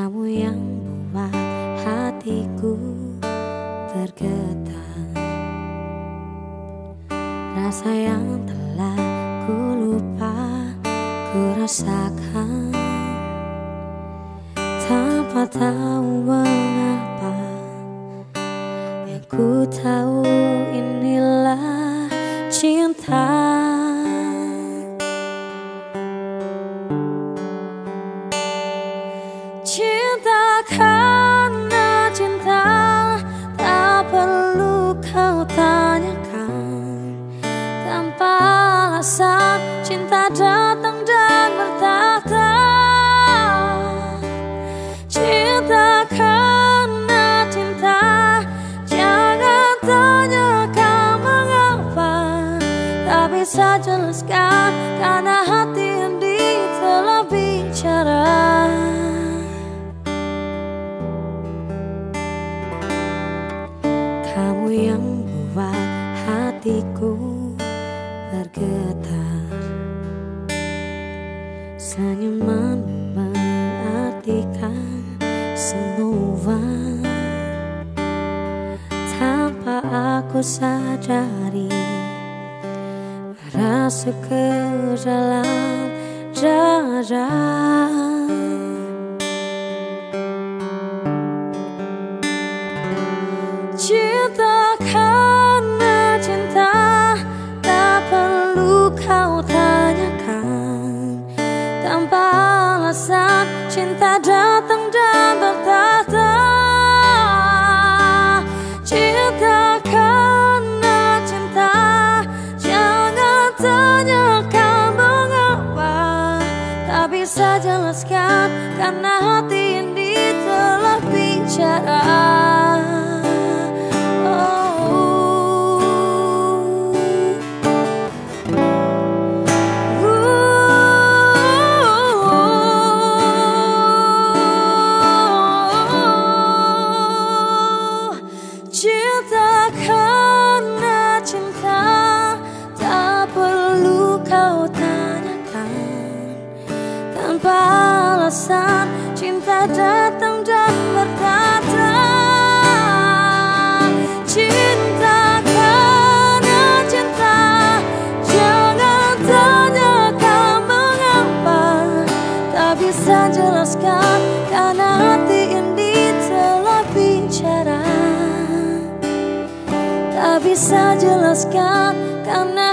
Kamu yang buat hatiku tergetar. Rasa yang telah ku lupa ku rasakan. Tanpa tahu mengapa Yang ku tahu Cinta yang buat hatiku bergetar. Senyuman mengartikan semua. Tanpa aku sadari Merasuk ke dalam cinta datang dan bertahta Cinta karena cinta Jangan tanyakan mengapa. Tak bisa jelaskan Karena hati ini telah bicara karena cinta Tak perlu kau tanyakan. Tanpa alasan cinta datang bisa jelaskan karena